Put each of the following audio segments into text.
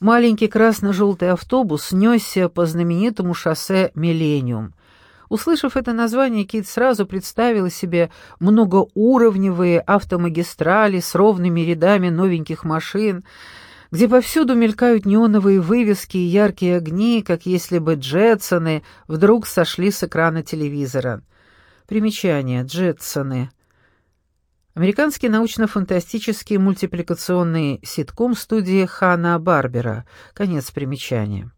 Маленький красно-желтый автобус несся по знаменитому шоссе «Миллениум». Услышав это название, Кит сразу представила себе многоуровневые автомагистрали с ровными рядами новеньких машин, где повсюду мелькают неоновые вывески и яркие огни, как если бы Джетсоны вдруг сошли с экрана телевизора. Примечание. Джетсоны. Американский научно-фантастический мультипликационный ситком студии Хана Барбера. Конец примечания.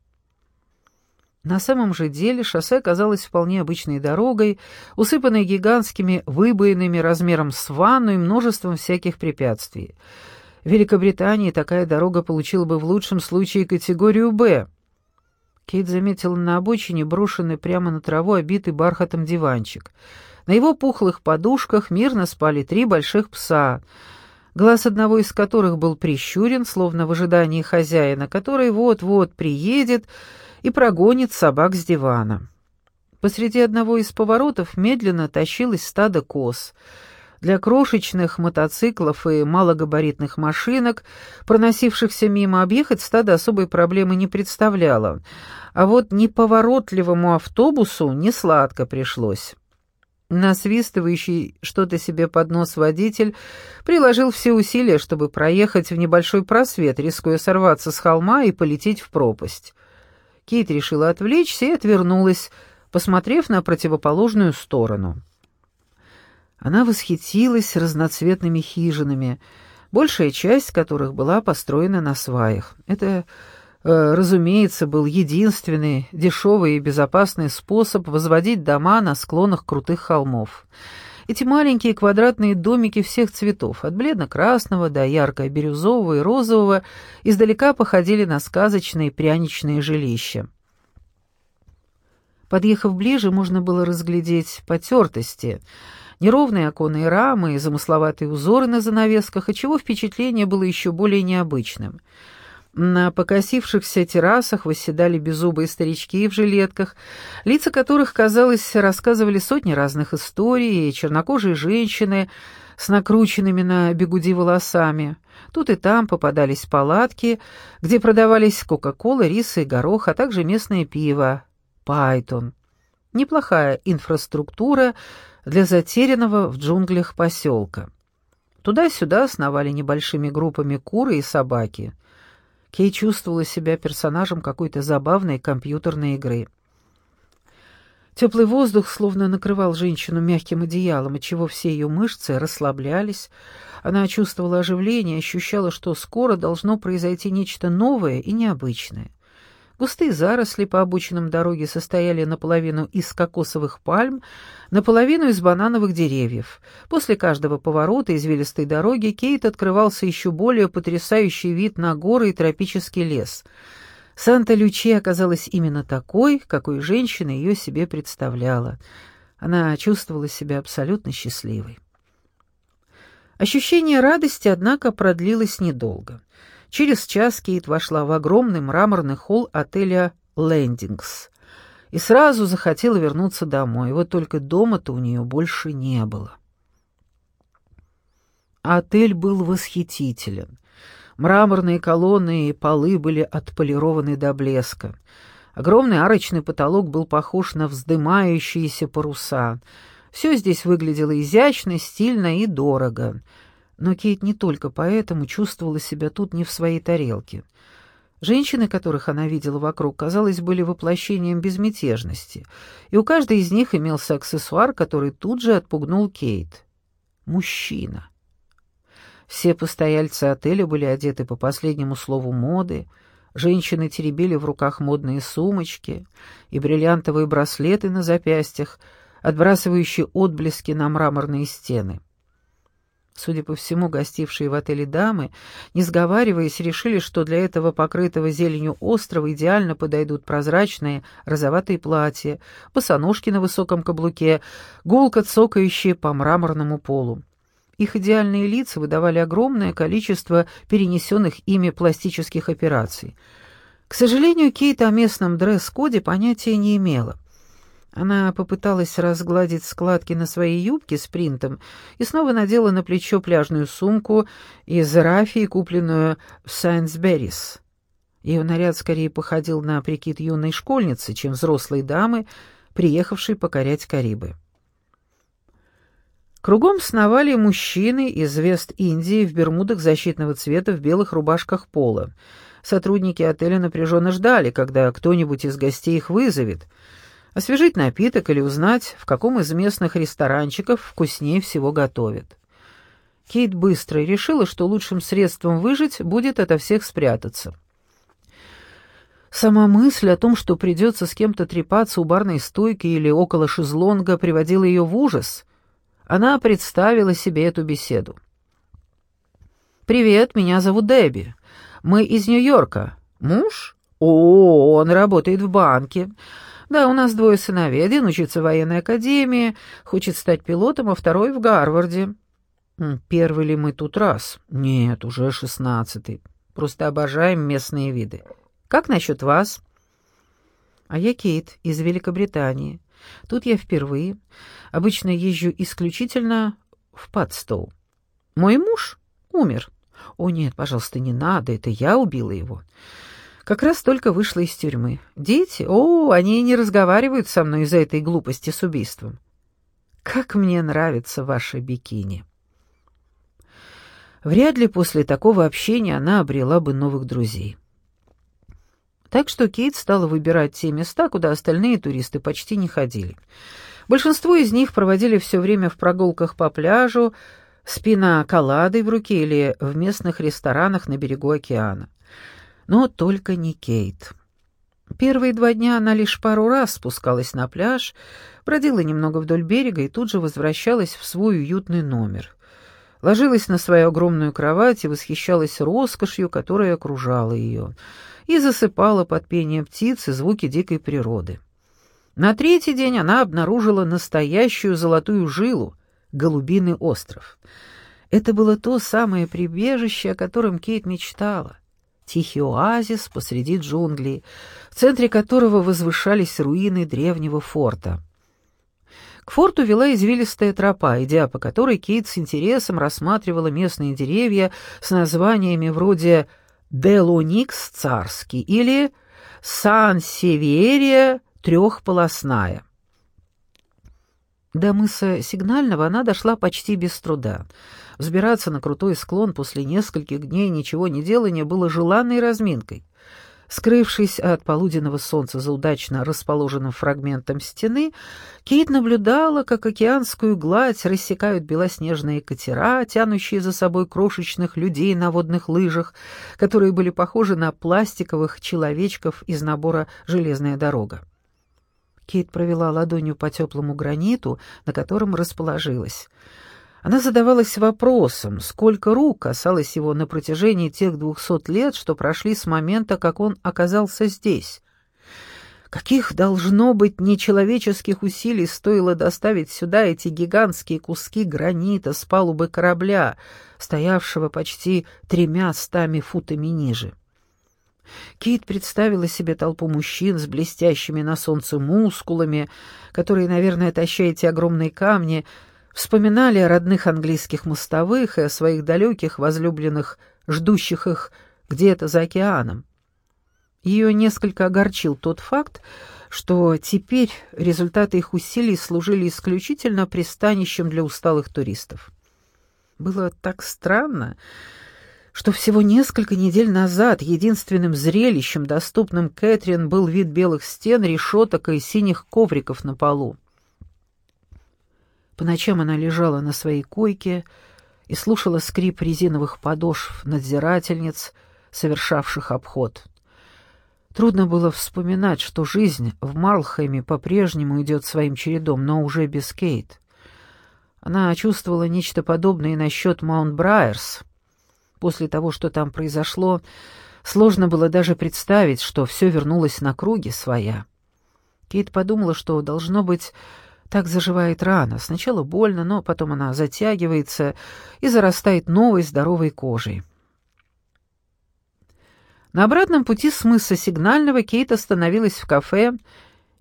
На самом же деле шоссе оказалось вполне обычной дорогой, усыпанной гигантскими выбоинами размером с ванну и множеством всяких препятствий. В Великобритании такая дорога получила бы в лучшем случае категорию «Б». Кейт заметила на обочине брошенный прямо на траву обитый бархатом диванчик. На его пухлых подушках мирно спали три больших пса, глаз одного из которых был прищурен, словно в ожидании хозяина, который вот-вот приедет и прогонит собак с дивана. Посреди одного из поворотов медленно тащилось стадо коз — для крошечных мотоциклов и малогабаритных машинок, проносившихся мимо, объехать стадо особой проблемы не представляло, а вот неповоротливому автобусу несладко пришлось. Насвистывающий что-то себе под нос водитель приложил все усилия, чтобы проехать в небольшой просвет, рискуя сорваться с холма и полететь в пропасть. Кейт решила отвлечься и отвернулась, посмотрев на противоположную сторону. Она восхитилась разноцветными хижинами, большая часть которых была построена на сваях. Это, разумеется, был единственный дешевый и безопасный способ возводить дома на склонах крутых холмов. Эти маленькие квадратные домики всех цветов, от бледно-красного до ярко-бирюзового и розового, издалека походили на сказочные пряничные жилища. Подъехав ближе, можно было разглядеть потертости — неровные оконные рамы и замысловатые узоры на занавесках, отчего впечатление было еще более необычным. На покосившихся террасах восседали беззубые старички в жилетках, лица которых, казалось, рассказывали сотни разных историй, и чернокожие женщины с накрученными на бегуди волосами. Тут и там попадались палатки, где продавались кока-кола, рис и горох, а также местное пиво, пайтон. Неплохая инфраструктура — для затерянного в джунглях поселка. Туда-сюда сновали небольшими группами куры и собаки. Кей чувствовала себя персонажем какой-то забавной компьютерной игры. Теплый воздух словно накрывал женщину мягким одеялом, отчего все ее мышцы расслаблялись. Она чувствовала оживление, ощущала, что скоро должно произойти нечто новое и необычное. Густые заросли по обочинам дороги состояли наполовину из кокосовых пальм, наполовину из банановых деревьев. После каждого поворота извилистой дороги Кейт открывался еще более потрясающий вид на горы и тропический лес. Санта-Лючи оказалась именно такой, какой женщина ее себе представляла. Она чувствовала себя абсолютно счастливой. Ощущение радости, однако, продлилось недолго — Через час Кейт вошла в огромный мраморный холл отеля «Лендингс» и сразу захотела вернуться домой. Вот только дома-то у нее больше не было. Отель был восхитителен. Мраморные колонны и полы были отполированы до блеска. Огромный арочный потолок был похож на вздымающиеся паруса. Все здесь выглядело изящно, стильно и дорого — но Кейт не только поэтому чувствовала себя тут не в своей тарелке. Женщины, которых она видела вокруг, казалось, были воплощением безмятежности, и у каждой из них имелся аксессуар, который тут же отпугнул Кейт. Мужчина. Все постояльцы отеля были одеты по последнему слову моды, женщины теребили в руках модные сумочки и бриллиантовые браслеты на запястьях, отбрасывающие отблески на мраморные стены. Судя по всему, гостившие в отеле дамы, не сговариваясь, решили, что для этого покрытого зеленью острова идеально подойдут прозрачные розоватые платья, босоножки на высоком каблуке, гулко цокающие по мраморному полу. Их идеальные лица выдавали огромное количество перенесенных ими пластических операций. К сожалению, Кейт о местном дресс-коде понятия не имела. Она попыталась разгладить складки на своей юбке с принтом и снова надела на плечо пляжную сумку из рафии, купленную в Сайнсберрис. Ее наряд скорее походил на прикид юной школьницы, чем взрослой дамы, приехавшей покорять Карибы. Кругом сновали мужчины из Вест-Индии в бермудах защитного цвета в белых рубашках пола. Сотрудники отеля напряженно ждали, когда кто-нибудь из гостей их вызовет, освежить напиток или узнать, в каком из местных ресторанчиков вкуснее всего готовят. Кейт быстро решила, что лучшим средством выжить будет ото всех спрятаться. Сама мысль о том, что придется с кем-то трепаться у барной стойки или около шезлонга, приводила ее в ужас. Она представила себе эту беседу. «Привет, меня зовут Дебби. Мы из Нью-Йорка. Муж? О, он работает в банке. Да, у нас двое сыновей. Один учится в военной академии, хочет стать пилотом, а второй в Гарварде. Первый ли мы тут раз? Нет, уже шестнадцатый. Просто обожаем местные виды. Как насчет вас? А я Кейт из Великобритании. Тут я впервые. Обычно езжу исключительно в Падстоу. Мой муж умер. О нет, пожалуйста, не надо, это я убила его. Как раз только вышла из тюрьмы. Дети? О, они не разговаривают со мной из-за этой глупости с убийством. Как мне нравится ваше бикини. Вряд ли после такого общения она обрела бы новых друзей. Так что Кейт стала выбирать те места, куда остальные туристы почти не ходили. Большинство из них проводили все время в прогулках по пляжу, с пиноколадой в руке или в местных ресторанах на берегу океана. Но только не Кейт. Первые два дня она лишь пару раз спускалась на пляж, бродила немного вдоль берега и тут же возвращалась в свой уютный номер. Ложилась на свою огромную кровать и восхищалась роскошью, которая окружала ее, и засыпала под пение птиц и звуки дикой природы. На третий день она обнаружила настоящую золотую жилу — Голубиный остров. Это было то самое прибежище, о котором Кейт мечтала. Тихий оазис посреди джунглей, в центре которого возвышались руины древнего форта. К форту вела извилистая тропа, идя по которой Кейт с интересом рассматривала местные деревья с названиями вроде «Делоникс царский» или «Сан-Северия трехполосная». До мыса Сигнального она дошла почти без труда. Взбираться на крутой склон после нескольких дней ничего не делания было желанной разминкой. Скрывшись от полуденного солнца за удачно расположенным фрагментом стены, Кейт наблюдала, как океанскую гладь рассекают белоснежные катера, тянущие за собой крошечных людей на водных лыжах, которые были похожи на пластиковых человечков из набора «Железная дорога». Кейт провела ладонью по теплому граниту, на котором расположилась. Она задавалась вопросом, сколько рук касалось его на протяжении тех двухсот лет, что прошли с момента, как он оказался здесь. Каких, должно быть, нечеловеческих усилий стоило доставить сюда эти гигантские куски гранита с палубы корабля, стоявшего почти тремя стами футами ниже. Кит представила себе толпу мужчин с блестящими на солнце мускулами, которые, наверное, таща эти огромные камни, вспоминали о родных английских мостовых и о своих далеких возлюбленных, ждущих их где-то за океаном. Ее несколько огорчил тот факт, что теперь результаты их усилий служили исключительно пристанищем для усталых туристов. Было так странно, что всего несколько недель назад единственным зрелищем, доступным Кэтрин, был вид белых стен, решеток и синих ковриков на полу. По ночам она лежала на своей койке и слушала скрип резиновых подошв надзирательниц, совершавших обход. Трудно было вспоминать, что жизнь в Марлхэме по-прежнему идет своим чередом, но уже без Кейт. Она чувствовала нечто подобное и насчет Маунт-Брайерс — После того, что там произошло, сложно было даже представить, что все вернулось на круги своя. Кейт подумала, что, должно быть, так заживает рана. Сначала больно, но потом она затягивается и зарастает новой здоровой кожей. На обратном пути с мыса Сигнального Кейт остановилась в кафе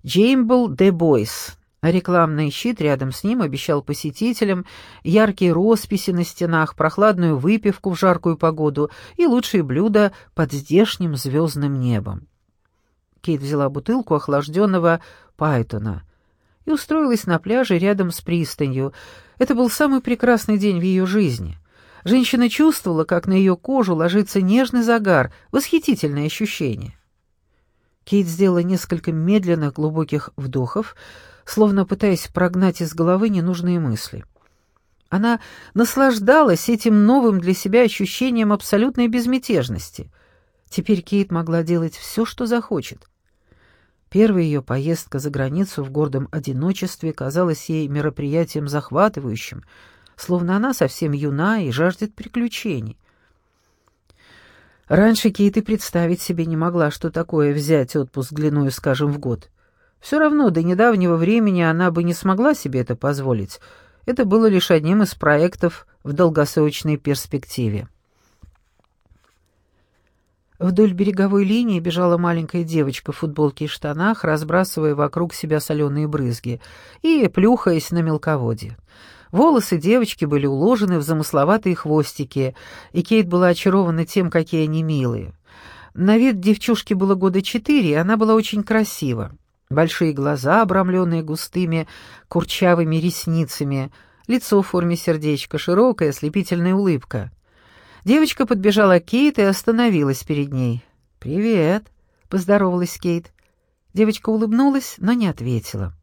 «Джеймбл де Бойс», рекламный щит рядом с ним обещал посетителям яркие росписи на стенах, прохладную выпивку в жаркую погоду и лучшие блюда под здешним звездным небом. Кейт взяла бутылку охлажденного Пайтона и устроилась на пляже рядом с пристанью. Это был самый прекрасный день в ее жизни. Женщина чувствовала, как на ее кожу ложится нежный загар, восхитительное ощущение. Кейт сделала несколько медленных глубоких вдохов, словно пытаясь прогнать из головы ненужные мысли. Она наслаждалась этим новым для себя ощущением абсолютной безмятежности. Теперь Кейт могла делать все, что захочет. Первая ее поездка за границу в гордом одиночестве казалась ей мероприятием захватывающим, словно она совсем юна и жаждет приключений. Раньше Кейт и представить себе не могла, что такое взять отпуск длиною, скажем, в год — все равно до недавнего времени она бы не смогла себе это позволить. Это было лишь одним из проектов в долгосрочной перспективе. Вдоль береговой линии бежала маленькая девочка в футболке и штанах, разбрасывая вокруг себя соленые брызги и плюхаясь на мелководье. Волосы девочки были уложены в замысловатые хвостики, и Кейт была очарована тем, какие они милые. На вид девчушке было года четыре, и она была очень красива. Большие глаза, обрамленные густыми курчавыми ресницами, лицо в форме сердечка, широкая ослепительная улыбка. Девочка подбежала к Кейт и остановилась перед ней. «Привет», — поздоровалась Кейт. Девочка улыбнулась, но не ответила.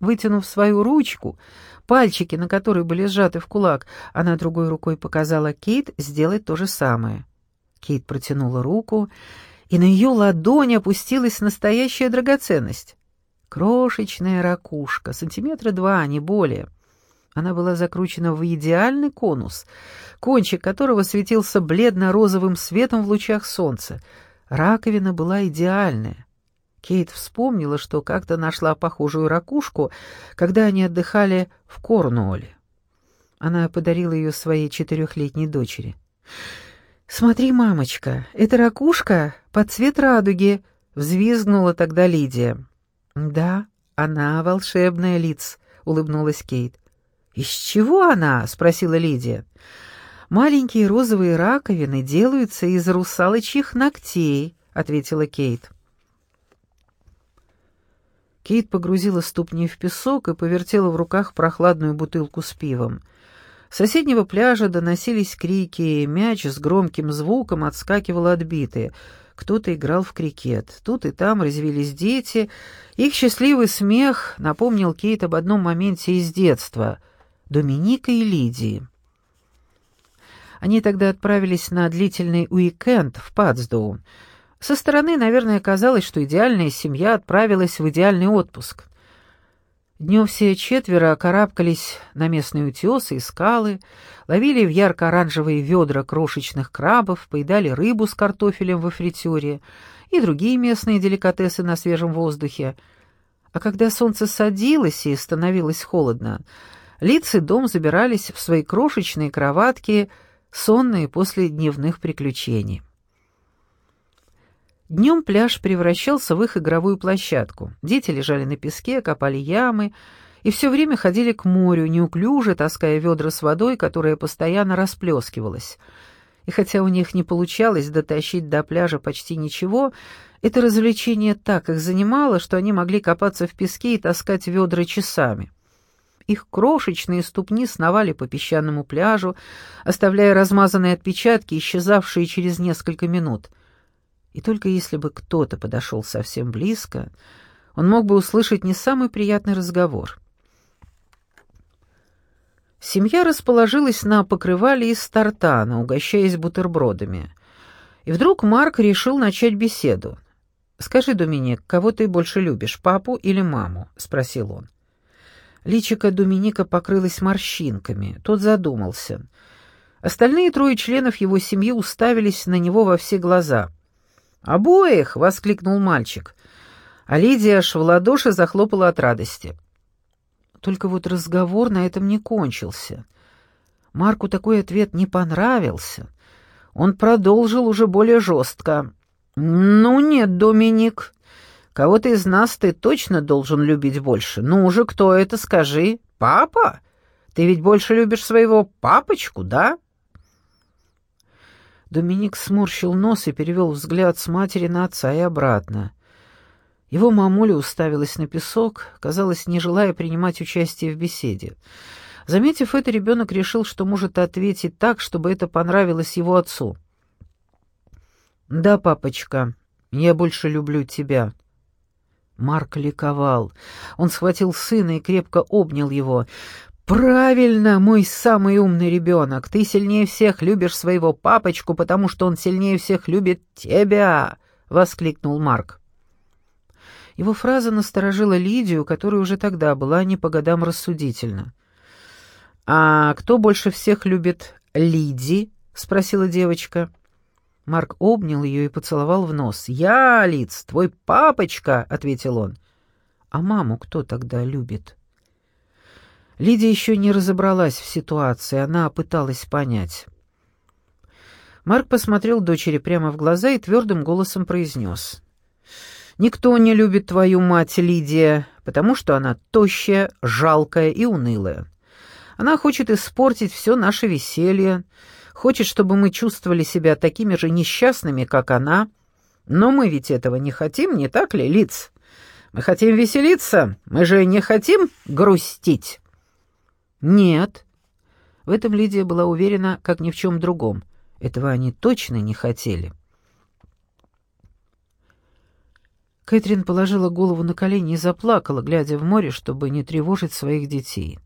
Вытянув свою ручку, пальчики, на которой были сжаты в кулак, она другой рукой показала Кейт сделать то же самое. Кейт протянула руку и на ее ладонь опустилась настоящая драгоценность. Крошечная ракушка, сантиметра два, а не более. Она была закручена в идеальный конус, кончик которого светился бледно-розовым светом в лучах солнца. Раковина была идеальная. Кейт вспомнила, что как-то нашла похожую ракушку, когда они отдыхали в Корнуолле. Она подарила ее своей четырехлетней дочери. «Смотри, мамочка, это ракушка под цвет радуги», — взвизгнула тогда Лидия. «Да, она волшебная лиц», — улыбнулась Кейт. «Из чего она?» — спросила Лидия. «Маленькие розовые раковины делаются из русалочьих ногтей», — ответила Кейт. Кейт погрузила ступни в песок и повертела в руках прохладную бутылку с пивом — соседнего пляжа доносились крики, мяч с громким звуком отскакивал отбитые. Кто-то играл в крикет. Тут и там резвились дети. Их счастливый смех напомнил Кейт об одном моменте из детства — Доминика и Лидии. Они тогда отправились на длительный уикенд в Падсдоун. Со стороны, наверное, казалось, что идеальная семья отправилась в идеальный отпуск — Днем все четверо карабкались на местные утесы и скалы, ловили в ярко-оранжевые ведра крошечных крабов, поедали рыбу с картофелем в фритюре и другие местные деликатесы на свежем воздухе. А когда солнце садилось и становилось холодно, Лиц и дом забирались в свои крошечные кроватки, сонные после дневных приключений. Днем пляж превращался в их игровую площадку. Дети лежали на песке, копали ямы и все время ходили к морю, неуклюже таская ведра с водой, которая постоянно расплескивалась. И хотя у них не получалось дотащить до пляжа почти ничего, это развлечение так их занимало, что они могли копаться в песке и таскать ведра часами. Их крошечные ступни сновали по песчаному пляжу, оставляя размазанные отпечатки, исчезавшие через несколько минут — и только если бы кто-то подошел совсем близко, он мог бы услышать не самый приятный разговор. Семья расположилась на покрывале из тартана, угощаясь бутербродами. И вдруг Марк решил начать беседу. «Скажи, Доминик, кого ты больше любишь, папу или маму?» — спросил он. Личико Доминика покрылось морщинками. Тот задумался. Остальные трое членов его семьи уставились на него во все глаза. «Обоих!» — воскликнул мальчик. А Лидия аж в ладоши захлопала от радости. Только вот разговор на этом не кончился. Марку такой ответ не понравился. Он продолжил уже более жестко. «Ну нет, Доминик, Кого-то из нас ты точно должен любить больше. Ну уже кто это, скажи? Папа? Ты ведь больше любишь своего папочку, да?» Доминик сморщил нос и перевел взгляд с матери на отца и обратно. Его мамуля уставилась на песок, казалось, не желая принимать участие в беседе. Заметив это, ребенок решил, что может ответить так, чтобы это понравилось его отцу. «Да, папочка, я больше люблю тебя». Марк ликовал. Он схватил сына и крепко обнял его. «Правильно, мой самый умный ребенок. Ты сильнее всех любишь своего папочку, потому что он сильнее всех любит тебя!» — воскликнул Марк. Его фраза насторожила Лидию, которая уже тогда была не по годам рассудительна. «А кто больше всех любит Лиди?» — спросила девочка. Марк обнял ее и поцеловал в нос. «Я, Лиц, твой папочка!» — ответил он. «А маму кто тогда любит?» Лидия еще не разобралась в ситуации, она пыталась понять. Марк посмотрел дочери прямо в глаза и твердым голосом произнес. «Никто не любит твою мать, Лидия, потому что она тощая, жалкая и унылая. Она хочет испортить все наше веселье, хочет, чтобы мы чувствовали себя такими же несчастными, как она. Но мы ведь этого не хотим, не так ли, Лиц? Мы хотим веселиться, мы же не хотим грустить». «Нет». В этом Лидия была уверена, как ни в чем другом. Этого они точно не хотели. Кэтрин положила голову на колени и заплакала, глядя в море, чтобы не тревожить своих детей.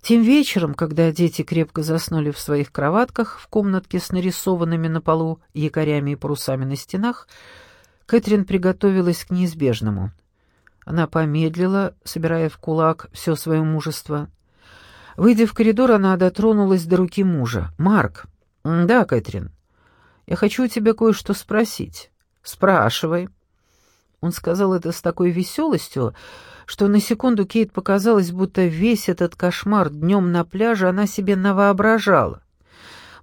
Тем вечером, когда дети крепко заснули в своих кроватках в комнатке с нарисованными на полу якорями и парусами на стенах, Кэтрин приготовилась к неизбежному. Она помедлила, собирая в кулак все свое мужество. Выйдя в коридор, она дотронулась до руки мужа. «Марк». «Да, Кэтрин. Я хочу у тебя кое-что спросить». «Спрашивай». Он сказал это с такой веселостью, что на секунду Кейт показалось, будто весь этот кошмар днем на пляже она себе навоображала.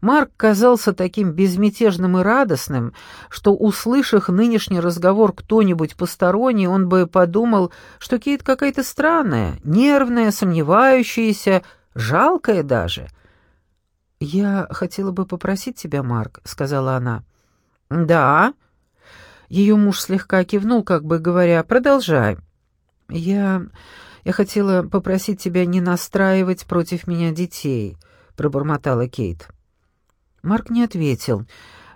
Марк казался таким безмятежным и радостным, что, услышав нынешний разговор кто-нибудь посторонний, он бы подумал, что Кейт какая-то странная, нервная, сомневающаяся, жалкая даже. «Я хотела бы попросить тебя, Марк», — сказала она. «Да». Ее муж слегка кивнул, как бы говоря, «продолжай». «Я... я хотела попросить тебя не настраивать против меня детей», — пробормотала Кейт. Марк не ответил,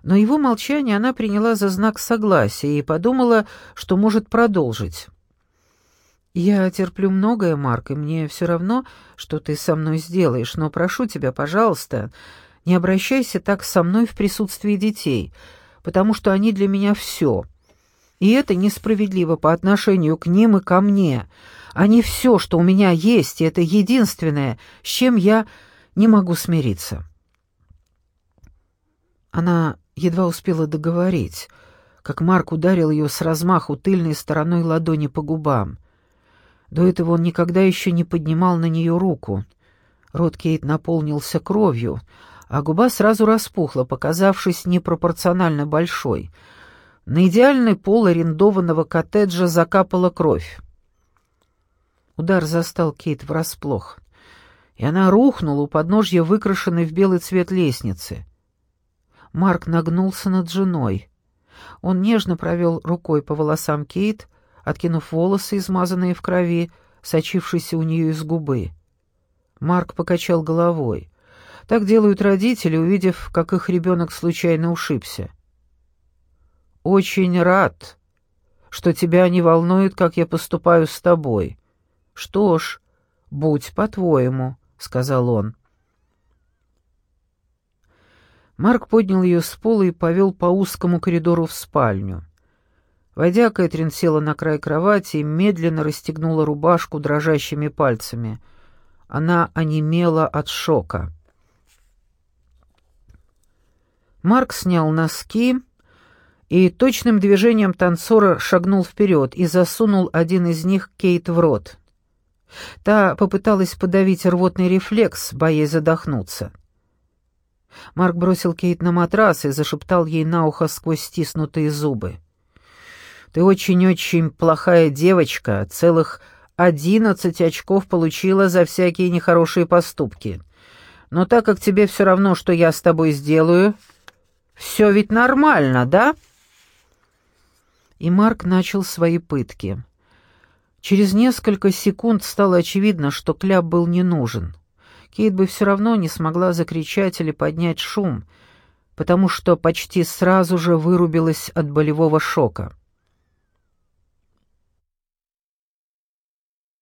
но его молчание она приняла за знак согласия и подумала, что может продолжить. «Я терплю многое, Марк, и мне все равно, что ты со мной сделаешь, но прошу тебя, пожалуйста, не обращайся так со мной в присутствии детей, потому что они для меня все. И это несправедливо по отношению к ним и ко мне. Они все, что у меня есть, и это единственное, с чем я не могу смириться». Она едва успела договорить, как Марк ударил ее с размаху тыльной стороной ладони по губам. До этого он никогда еще не поднимал на нее руку. Рот Кейт наполнился кровью, а губа сразу распухла, показавшись непропорционально большой. На идеальный пол арендованного коттеджа закапала кровь. Удар застал Кейт врасплох, и она рухнула у подножья выкрашенной в белый цвет лестницы. Марк нагнулся над женой. Он нежно провел рукой по волосам Кейт, откинув волосы, измазанные в крови, сочившиеся у нее из губы. Марк покачал головой. Так делают родители, увидев, как их ребенок случайно ушибся. «Очень рад, что тебя не волнует, как я поступаю с тобой. Что ж, будь по-твоему», — сказал он. Марк поднял ее с пола и повел по узкому коридору в спальню. Войдя, Кэтрин села на край кровати и медленно расстегнула рубашку дрожащими пальцами. Она онемела от шока. Марк снял носки и точным движением танцора шагнул вперед и засунул один из них Кейт в рот. Та попыталась подавить рвотный рефлекс, боясь задохнуться. Марк бросил Кейт на матрас и зашептал ей на ухо сквозь стиснутые зубы. Ты очень-очень плохая девочка, целых одиннадцать очков получила за всякие нехорошие поступки. Но так как тебе все равно, что я с тобой сделаю, все ведь нормально, да?» И Марк начал свои пытки. Через несколько секунд стало очевидно, что кляп был не нужен. Кейт бы все равно не смогла закричать или поднять шум, потому что почти сразу же вырубилась от болевого шока.